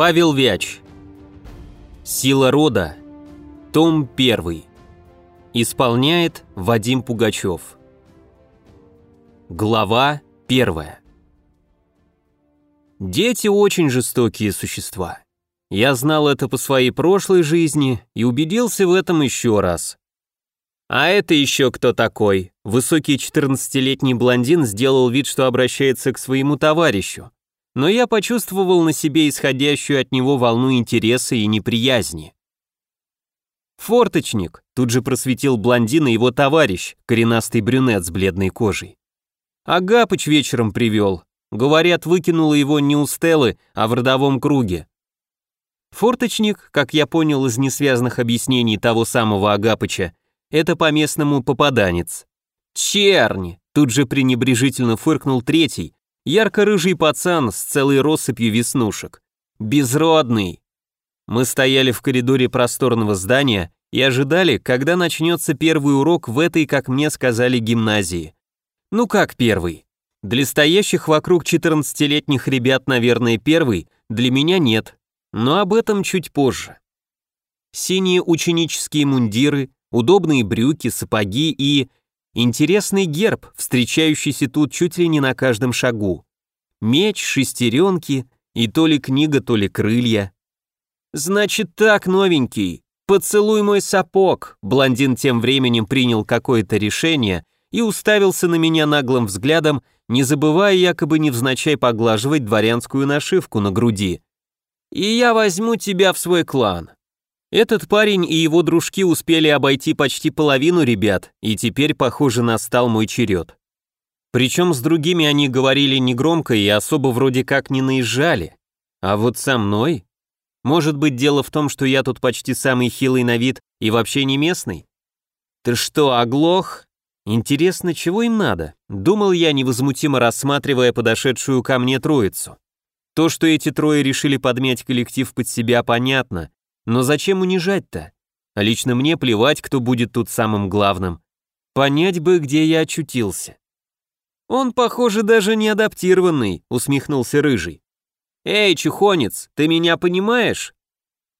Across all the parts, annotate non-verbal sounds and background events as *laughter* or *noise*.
Павел Вяч. Сила рода. Том 1. Исполняет Вадим Пугачев. Глава 1. Дети очень жестокие существа. Я знал это по своей прошлой жизни и убедился в этом еще раз. А это еще кто такой? Высокий 14-летний блондин сделал вид, что обращается к своему товарищу. Но я почувствовал на себе исходящую от него волну интереса и неприязни. «Форточник», — тут же просветил блондин и его товарищ, коренастый брюнет с бледной кожей. «Агапыч вечером привел. Говорят, выкинула его не у Стеллы, а в родовом круге. Форточник, как я понял из несвязанных объяснений того самого Агапыча, это по-местному попаданец. Черни! Тут же пренебрежительно фыркнул третий, ярко-рыжий пацан с целой россыпью веснушек. Безродный. Мы стояли в коридоре просторного здания и ожидали, когда начнется первый урок в этой, как мне сказали, гимназии. Ну как первый? Для стоящих вокруг 14-летних ребят, наверное, первый, для меня нет, но об этом чуть позже. Синие ученические мундиры, удобные брюки, сапоги и интересный герб, встречающийся тут чуть ли не на каждом шагу. Меч, шестеренки и то ли книга, то ли крылья. «Значит так, новенький, поцелуй мой сапог», блондин тем временем принял какое-то решение и уставился на меня наглым взглядом, не забывая якобы невзначай поглаживать дворянскую нашивку на груди. «И я возьму тебя в свой клан. Этот парень и его дружки успели обойти почти половину ребят, и теперь, похоже, настал мой черед. Причем с другими они говорили негромко и особо вроде как не наезжали. А вот со мной? Может быть, дело в том, что я тут почти самый хилый на вид и вообще не местный? Ты что, оглох? Интересно, чего им надо? Думал я, невозмутимо рассматривая подошедшую ко мне троицу. То, что эти трое решили подмять коллектив под себя, понятно, но зачем унижать-то? Лично мне плевать, кто будет тут самым главным. Понять бы, где я очутился. Он, похоже, даже не адаптированный, усмехнулся Рыжий. Эй, чухонец, ты меня понимаешь?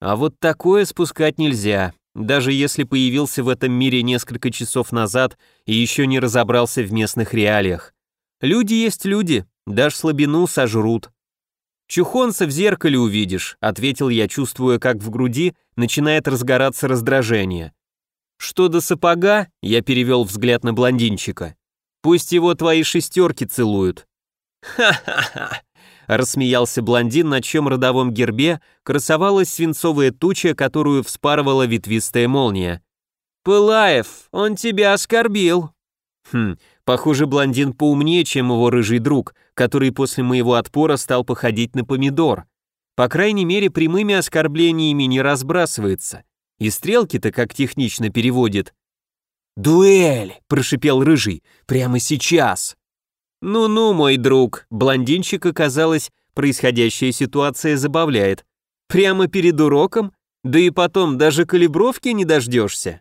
А вот такое спускать нельзя, даже если появился в этом мире несколько часов назад и еще не разобрался в местных реалиях. Люди есть люди, дашь слабину сожрут. «Чухонца в зеркале увидишь», — ответил я, чувствуя, как в груди начинает разгораться раздражение. «Что до сапога?» — я перевел взгляд на блондинчика. «Пусть его твои шестерки целуют». «Ха-ха-ха!» — рассмеялся блондин, на чем родовом гербе красовалась свинцовая туча, которую вспарывала ветвистая молния. «Пылаев, он тебя оскорбил!» Хм, похоже, блондин поумнее, чем его рыжий друг, который после моего отпора стал походить на помидор. По крайней мере, прямыми оскорблениями не разбрасывается. И стрелки-то как технично переводит. «Дуэль!» – прошипел рыжий. «Прямо сейчас!» «Ну-ну, мой друг!» Блондинчик, оказалось, происходящая ситуация забавляет. «Прямо перед уроком? Да и потом даже калибровки не дождешься!»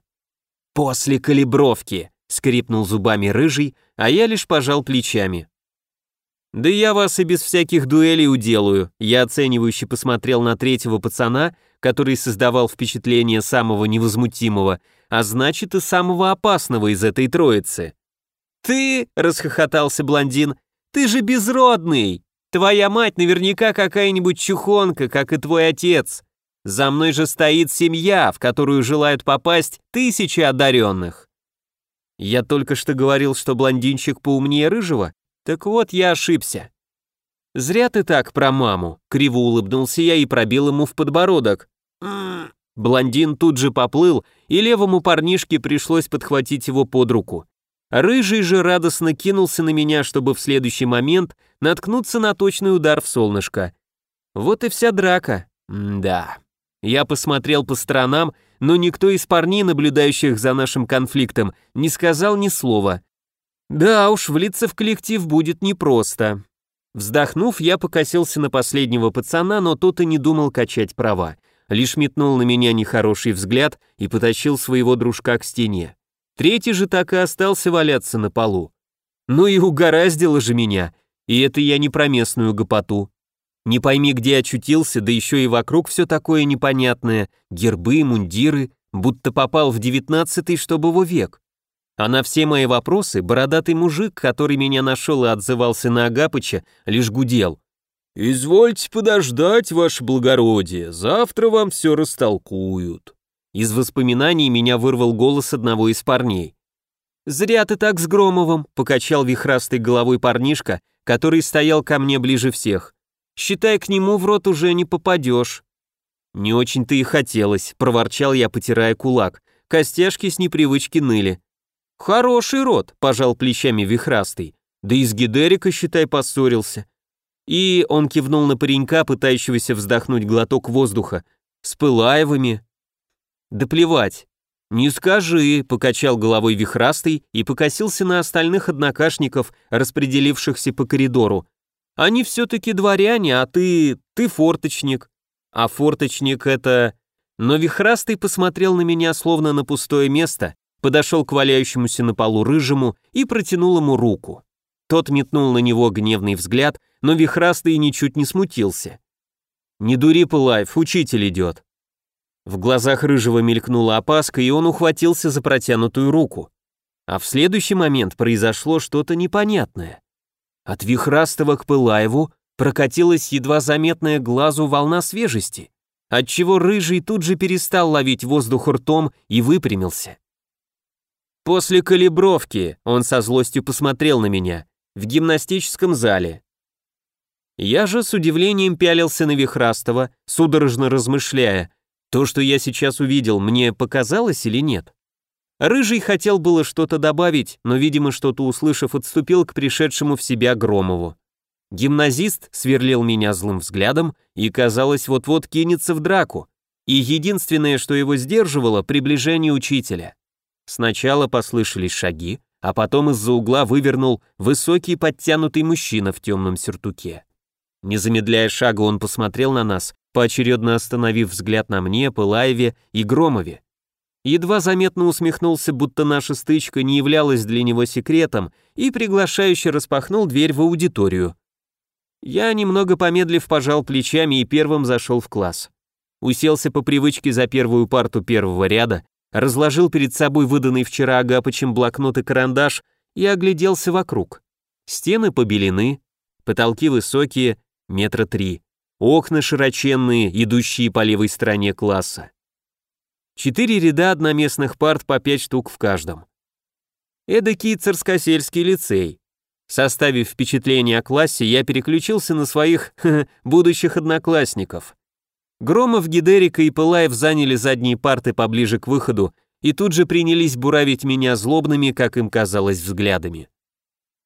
«После калибровки!» Скрипнул зубами рыжий, а я лишь пожал плечами. «Да я вас и без всяких дуэлей уделаю», я оценивающе посмотрел на третьего пацана, который создавал впечатление самого невозмутимого, а значит и самого опасного из этой троицы. «Ты?» — расхохотался блондин. «Ты же безродный! Твоя мать наверняка какая-нибудь чухонка, как и твой отец. За мной же стоит семья, в которую желают попасть тысячи одаренных». Я только что говорил, что блондинчик поумнее рыжего? Так вот, я ошибся. Зря ты так про маму, криво улыбнулся я и пробил ему в подбородок. Блондин тут же поплыл, и левому парнишке пришлось подхватить его под руку. Рыжий же радостно кинулся на меня, чтобы в следующий момент наткнуться на точный удар в солнышко. Вот и вся драка. М да. Я посмотрел по сторонам но никто из парней, наблюдающих за нашим конфликтом, не сказал ни слова. Да уж, влиться в коллектив будет непросто. Вздохнув, я покосился на последнего пацана, но тот и не думал качать права. Лишь метнул на меня нехороший взгляд и потащил своего дружка к стене. Третий же так и остался валяться на полу. Ну и угораздило же меня, и это я не про местную гопоту. Не пойми, где очутился, да еще и вокруг все такое непонятное, гербы, мундиры, будто попал в девятнадцатый, чтобы его век. А на все мои вопросы бородатый мужик, который меня нашел и отзывался на Агапыча, лишь гудел. «Извольте подождать, ваше благородие, завтра вам все растолкуют». Из воспоминаний меня вырвал голос одного из парней. «Зря ты так с Громовым», — покачал вихрастой головой парнишка, который стоял ко мне ближе всех. «Считай, к нему в рот уже не попадешь». «Не очень-то и хотелось», — проворчал я, потирая кулак. Костяшки с непривычки ныли. «Хороший рот», — пожал плечами вихрастый. «Да и с Гидерика, считай, поссорился». И он кивнул на паренька, пытающегося вздохнуть глоток воздуха. «С Пылаевыми». «Да плевать». «Не скажи», — покачал головой вихрастый и покосился на остальных однокашников, распределившихся по коридору. «Они все-таки дворяне, а ты... ты форточник». «А форточник — это...» Но вихрастый посмотрел на меня словно на пустое место, подошел к валяющемуся на полу рыжему и протянул ему руку. Тот метнул на него гневный взгляд, но вихрастый ничуть не смутился. «Не дури, Пылаев, учитель идет». В глазах рыжего мелькнула опаска, и он ухватился за протянутую руку. А в следующий момент произошло что-то непонятное. От вихрастого к Пылаеву прокатилась едва заметная глазу волна свежести, отчего рыжий тут же перестал ловить воздух ртом и выпрямился. После калибровки он со злостью посмотрел на меня в гимнастическом зале. Я же с удивлением пялился на Вихрастова, судорожно размышляя, то, что я сейчас увидел, мне показалось или нет. Рыжий хотел было что-то добавить, но, видимо, что-то услышав, отступил к пришедшему в себя Громову. Гимназист сверлил меня злым взглядом и, казалось, вот-вот кинется в драку, и единственное, что его сдерживало, приближение учителя. Сначала послышались шаги, а потом из-за угла вывернул высокий подтянутый мужчина в темном сюртуке. Не замедляя шага, он посмотрел на нас, поочередно остановив взгляд на мне, Пылаеве и Громове. Едва заметно усмехнулся, будто наша стычка не являлась для него секретом, и приглашающе распахнул дверь в аудиторию. Я, немного помедлив, пожал плечами и первым зашел в класс. Уселся по привычке за первую парту первого ряда, разложил перед собой выданный вчера Агапычем блокнот и карандаш и огляделся вокруг. Стены побелены, потолки высокие, метра три, окна широченные, идущие по левой стороне класса. Четыре ряда одноместных парт по пять штук в каждом. Эдакий царскосельский лицей. Составив впечатление о классе, я переключился на своих *laughs* будущих одноклассников. Громов, Гидерика и Пылаев заняли задние парты поближе к выходу и тут же принялись буравить меня злобными, как им казалось, взглядами.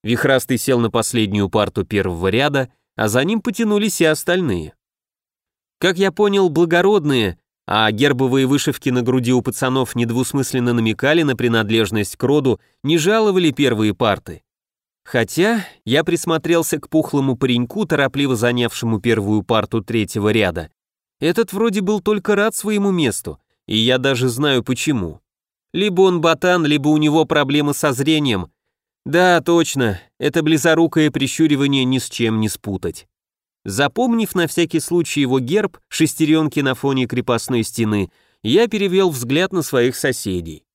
Вихрастый сел на последнюю парту первого ряда, а за ним потянулись и остальные. Как я понял, благородные, а гербовые вышивки на груди у пацанов недвусмысленно намекали на принадлежность к роду, не жаловали первые парты. Хотя я присмотрелся к пухлому пареньку, торопливо занявшему первую парту третьего ряда, этот вроде был только рад своему месту, и я даже знаю почему. Либо он ботан, либо у него проблемы со зрением. Да, точно, это близорукое прищуривание ни с чем не спутать. Запомнив на всякий случай его герб, шестеренки на фоне крепостной стены, я перевел взгляд на своих соседей.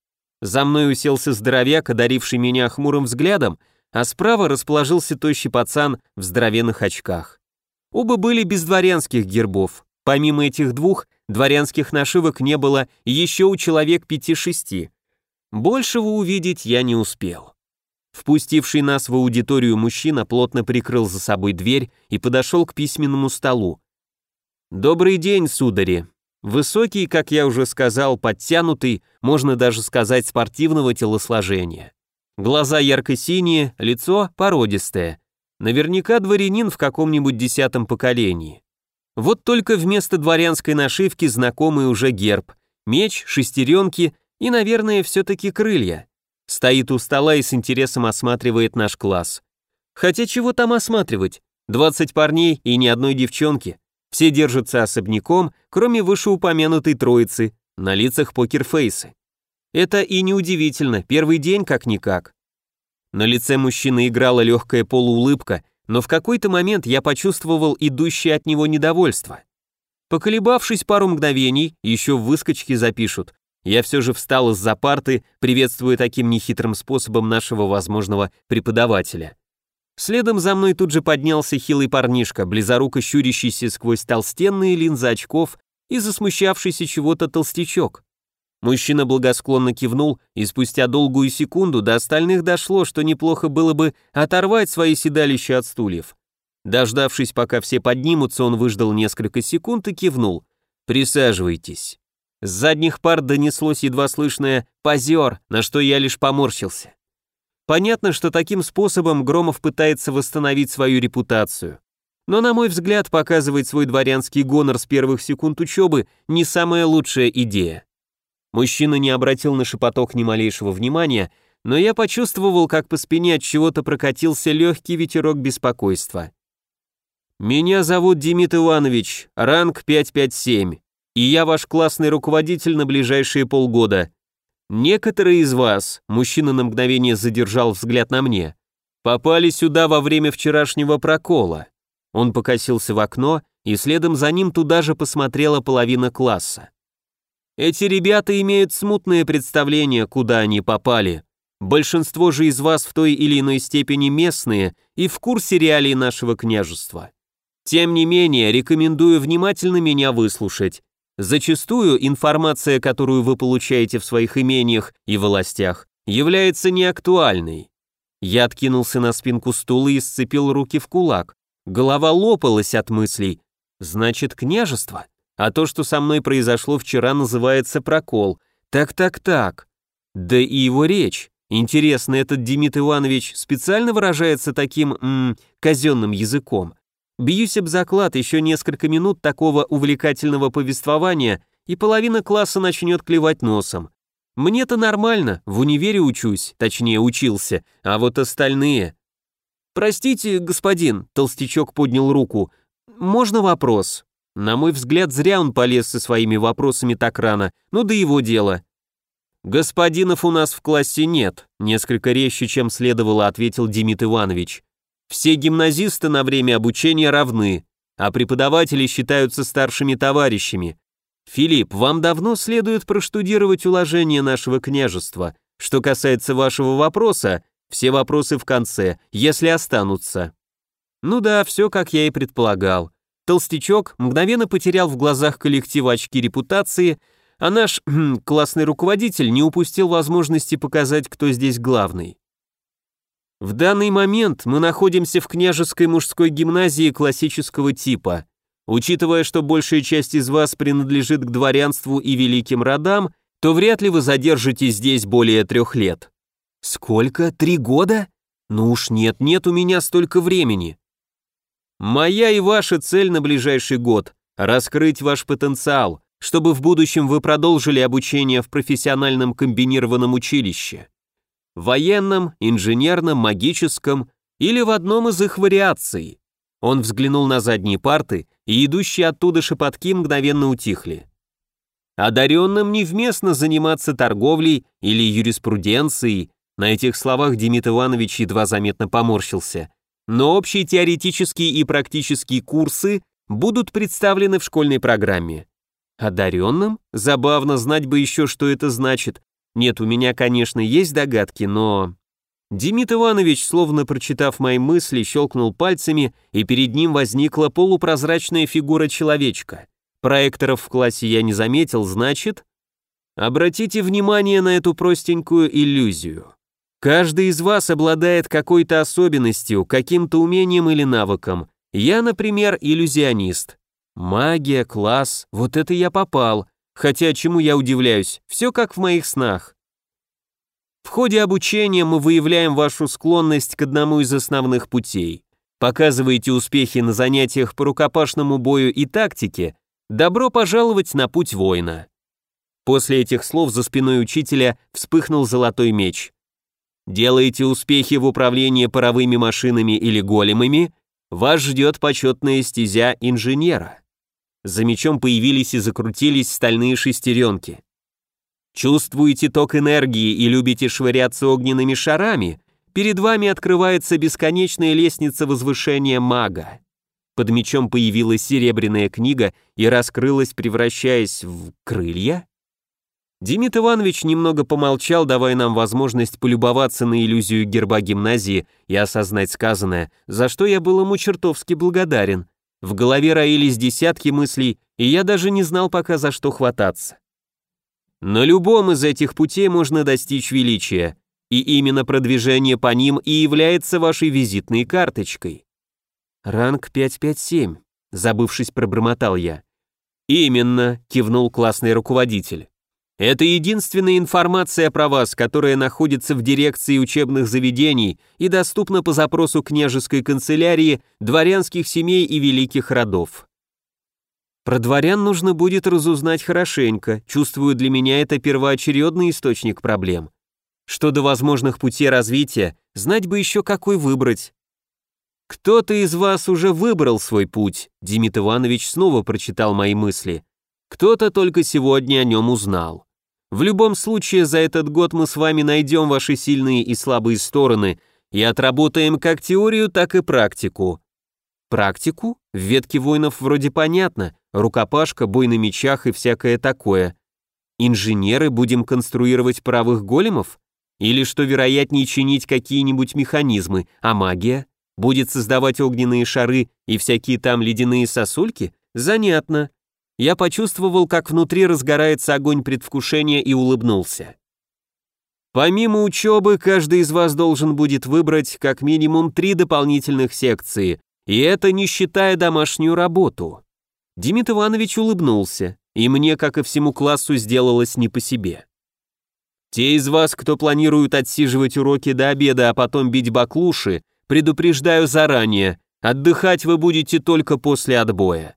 За мной уселся здоровяк, одаривший меня хмурым взглядом, а справа расположился тощий пацан в здоровенных очках. Оба были без дворянских гербов, Помимо этих двух, дворянских нашивок не было еще у человек пяти-шести. Большего увидеть я не успел. Впустивший нас в аудиторию мужчина плотно прикрыл за собой дверь и подошел к письменному столу. «Добрый день, судари!» Высокий, как я уже сказал, подтянутый, можно даже сказать спортивного телосложения. Глаза ярко-синие, лицо породистое. Наверняка дворянин в каком-нибудь десятом поколении. Вот только вместо дворянской нашивки знакомый уже герб, меч, шестеренки и, наверное, все-таки крылья. Стоит у стола и с интересом осматривает наш класс. Хотя чего там осматривать? 20 парней и ни одной девчонки. Все держатся особняком, кроме вышеупомянутой троицы, на лицах покерфейсы. Это и неудивительно, первый день как-никак. На лице мужчины играла легкая полуулыбка, но в какой-то момент я почувствовал идущее от него недовольство. Поколебавшись пару мгновений, еще в выскочке запишут, я все же встал из-за парты, приветствуя таким нехитрым способом нашего возможного преподавателя. Следом за мной тут же поднялся хилый парнишка, близоруко щурящийся сквозь толстенные линзы очков и засмущавшийся чего-то толстячок. Мужчина благосклонно кивнул, и спустя долгую секунду до остальных дошло, что неплохо было бы оторвать свои седалища от стульев. Дождавшись, пока все поднимутся, он выждал несколько секунд и кивнул. «Присаживайтесь». С задних пар донеслось едва слышное «позер», на что я лишь поморщился. Понятно, что таким способом Громов пытается восстановить свою репутацию. Но, на мой взгляд, показывать свой дворянский гонор с первых секунд учебы не самая лучшая идея. Мужчина не обратил на шепоток ни малейшего внимания, но я почувствовал, как по спине от чего-то прокатился легкий ветерок беспокойства. «Меня зовут Демид Иванович, ранг 557 и я ваш классный руководитель на ближайшие полгода. Некоторые из вас, мужчина на мгновение задержал взгляд на мне, попали сюда во время вчерашнего прокола. Он покосился в окно, и следом за ним туда же посмотрела половина класса. Эти ребята имеют смутное представление, куда они попали. Большинство же из вас в той или иной степени местные и в курсе реалий нашего княжества. Тем не менее, рекомендую внимательно меня выслушать. Зачастую информация, которую вы получаете в своих имениях и властях, является неактуальной. Я откинулся на спинку стула и сцепил руки в кулак. Голова лопалась от мыслей. Значит, княжество? А то, что со мной произошло вчера, называется прокол. Так-так-так. Да и его речь. Интересно, этот Демид Иванович специально выражается таким, м, казенным языком? Бьюсь об заклад, еще несколько минут такого увлекательного повествования, и половина класса начнет клевать носом. Мне-то нормально, в универе учусь, точнее учился, а вот остальные... «Простите, господин», — толстячок поднял руку, — «можно вопрос?» На мой взгляд, зря он полез со своими вопросами так рано, ну да его дело. «Господинов у нас в классе нет», — несколько резче, чем следовало, ответил Демид Иванович. Все гимназисты на время обучения равны, а преподаватели считаются старшими товарищами. Филипп, вам давно следует проштудировать уложение нашего княжества. Что касается вашего вопроса, все вопросы в конце, если останутся. Ну да, все как я и предполагал. Толстячок мгновенно потерял в глазах коллектива очки репутации, а наш *clears throat* классный руководитель не упустил возможности показать, кто здесь главный. В данный момент мы находимся в княжеской мужской гимназии классического типа. Учитывая, что большая часть из вас принадлежит к дворянству и великим родам, то вряд ли вы задержитесь здесь более трех лет. Сколько? Три года? Ну уж нет, нет у меня столько времени. Моя и ваша цель на ближайший год – раскрыть ваш потенциал, чтобы в будущем вы продолжили обучение в профессиональном комбинированном училище военном, инженерном, магическом или в одном из их вариаций. Он взглянул на задние парты, и идущие оттуда шепотки мгновенно утихли. Одаренным невместно заниматься торговлей или юриспруденцией, на этих словах Демид Иванович едва заметно поморщился, но общие теоретические и практические курсы будут представлены в школьной программе. Одаренным? Забавно знать бы еще, что это значит, нет, у меня, конечно, есть догадки, но... Демид Иванович, словно прочитав мои мысли, щелкнул пальцами, и перед ним возникла полупрозрачная фигура человечка. Проекторов в классе я не заметил, значит... Обратите внимание на эту простенькую иллюзию. Каждый из вас обладает какой-то особенностью, каким-то умением или навыком. Я, например, иллюзионист. Магия, класс, вот это я попал. Хотя чему я удивляюсь, все как в моих снах. В ходе обучения мы выявляем вашу склонность к одному из основных путей. Показываете успехи на занятиях по рукопашному бою и тактике, добро пожаловать на путь воина. После этих слов за спиной учителя вспыхнул золотой меч. Делаете успехи в управлении паровыми машинами или големами, вас ждет почетная стезя инженера. За мечом появились и закрутились стальные шестеренки. Чувствуете ток энергии и любите швыряться огненными шарами? Перед вами открывается бесконечная лестница возвышения мага. Под мечом появилась серебряная книга и раскрылась, превращаясь в крылья? Демид Иванович немного помолчал, давая нам возможность полюбоваться на иллюзию герба гимназии и осознать сказанное, за что я был ему чертовски благодарен. В голове роились десятки мыслей, и я даже не знал пока за что хвататься. На любом из этих путей можно достичь величия, и именно продвижение по ним и является вашей визитной карточкой. Ранг 557, забывшись, пробормотал я. Именно, кивнул классный руководитель. Это единственная информация про вас, которая находится в дирекции учебных заведений и доступна по запросу княжеской канцелярии, дворянских семей и великих родов. Про дворян нужно будет разузнать хорошенько, чувствую, для меня это первоочередный источник проблем. Что до возможных путей развития, знать бы еще какой выбрать. Кто-то из вас уже выбрал свой путь, Демид Иванович снова прочитал мои мысли. Кто-то только сегодня о нем узнал. В любом случае, за этот год мы с вами найдем ваши сильные и слабые стороны и отработаем как теорию, так и практику. Практику? В ветке воинов вроде понятно, рукопашка, бой на мечах и всякое такое. Инженеры будем конструировать правых големов? Или, что вероятнее, чинить какие-нибудь механизмы, а магия? Будет создавать огненные шары и всякие там ледяные сосульки? Занятно. Я почувствовал, как внутри разгорается огонь предвкушения и улыбнулся. Помимо учебы, каждый из вас должен будет выбрать как минимум три дополнительных секции, и это не считая домашнюю работу. Демид Иванович улыбнулся, и мне, как и всему классу, сделалось не по себе. Те из вас, кто планирует отсиживать уроки до обеда, а потом бить баклуши, предупреждаю заранее, отдыхать вы будете только после отбоя.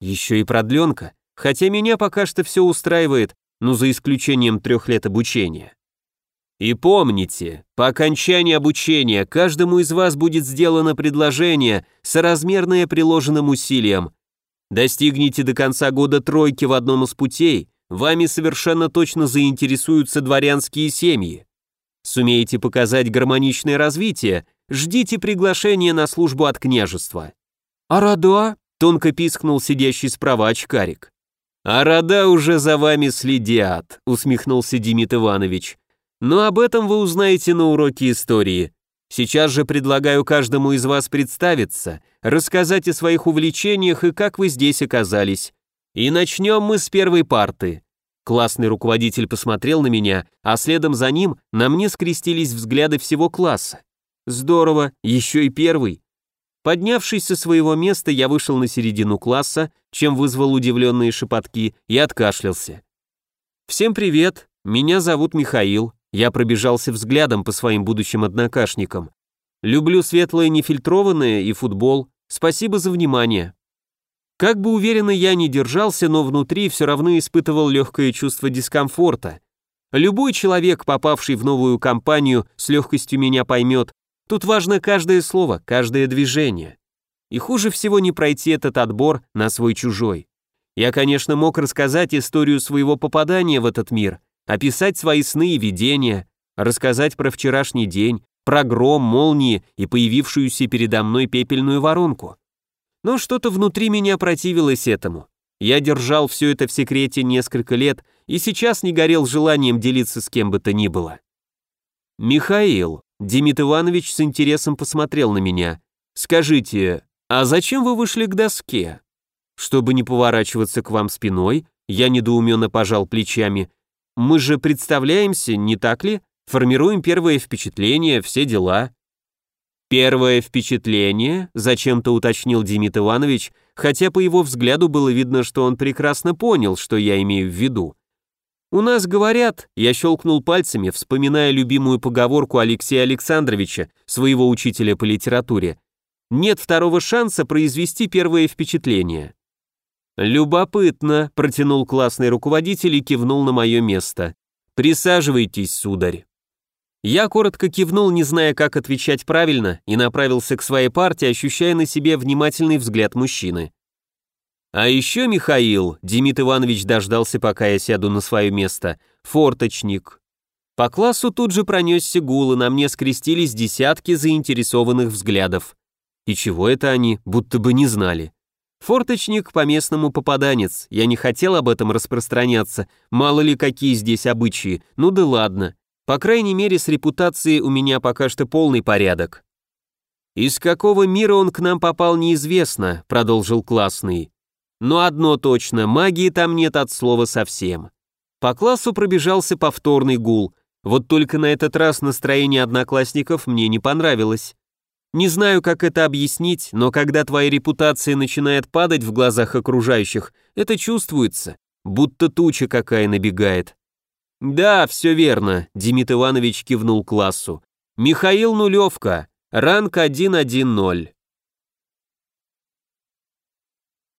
Еще и продленка, хотя меня пока что все устраивает, но за исключением трех лет обучения. И помните, по окончании обучения каждому из вас будет сделано предложение, соразмерное приложенным усилиям. Достигните до конца года тройки в одном из путей, вами совершенно точно заинтересуются дворянские семьи. Сумеете показать гармоничное развитие, ждите приглашения на службу от княжества. А Радуа? Тонко пискнул сидящий справа очкарик. «А рода уже за вами следят», — усмехнулся Демид Иванович. «Но об этом вы узнаете на уроке истории. Сейчас же предлагаю каждому из вас представиться, рассказать о своих увлечениях и как вы здесь оказались. И начнем мы с первой парты». Классный руководитель посмотрел на меня, а следом за ним на мне скрестились взгляды всего класса. Здорово, еще и первый. Поднявшись со своего места, я вышел на середину класса, чем вызвал удивленные шепотки, и откашлялся. «Всем привет, меня зовут Михаил», я пробежался взглядом по своим будущим однокашникам. «Люблю светлое нефильтрованное и футбол, спасибо за внимание». Как бы уверенно я ни держался, но внутри все равно испытывал легкое чувство дискомфорта. Любой человек, попавший в новую компанию, с легкостью меня поймет, Тут важно каждое слово, каждое движение. И хуже всего не пройти этот отбор на свой-чужой. Я, конечно, мог рассказать историю своего попадания в этот мир, описать свои сны и видения, рассказать про вчерашний день, про гром, молнии и появившуюся передо мной пепельную воронку. Но что-то внутри меня противилось этому. Я держал все это в секрете несколько лет и сейчас не горел желанием делиться с кем бы то ни было. «Михаил», Демид Иванович с интересом посмотрел на меня. «Скажите, а зачем вы вышли к доске?» «Чтобы не поворачиваться к вам спиной», я недоуменно пожал плечами. «Мы же представляемся, не так ли? Формируем первое впечатление, все дела». «Первое впечатление?» – зачем-то уточнил Демид Иванович, хотя по его взгляду было видно, что он прекрасно понял, что я имею в виду. «У нас говорят», я щелкнул пальцами, вспоминая любимую поговорку Алексея Александровича, своего учителя по литературе, «нет второго шанса произвести первое впечатление». «Любопытно», — протянул классный руководитель и кивнул на мое место. «Присаживайтесь, сударь». Я коротко кивнул, не зная, как отвечать правильно, и направился к своей партии, ощущая на себе внимательный взгляд мужчины. А еще Михаил, Демид Иванович дождался, пока я сяду на свое место, форточник. По классу тут же пронесся гул, и на мне скрестились десятки заинтересованных взглядов. И чего это они, будто бы не знали. Форточник по-местному попаданец, я не хотел об этом распространяться, мало ли какие здесь обычаи, ну да ладно. По крайней мере, с репутацией у меня пока что полный порядок. «Из какого мира он к нам попал, неизвестно», — продолжил классный. «Но одно точно, магии там нет от слова совсем». По классу пробежался повторный гул, вот только на этот раз настроение одноклассников мне не понравилось. Не знаю, как это объяснить, но когда твоя репутация начинает падать в глазах окружающих, это чувствуется, будто туча какая набегает. «Да, все верно», — Демид Иванович кивнул классу. «Михаил Нулевка, Ранг 110.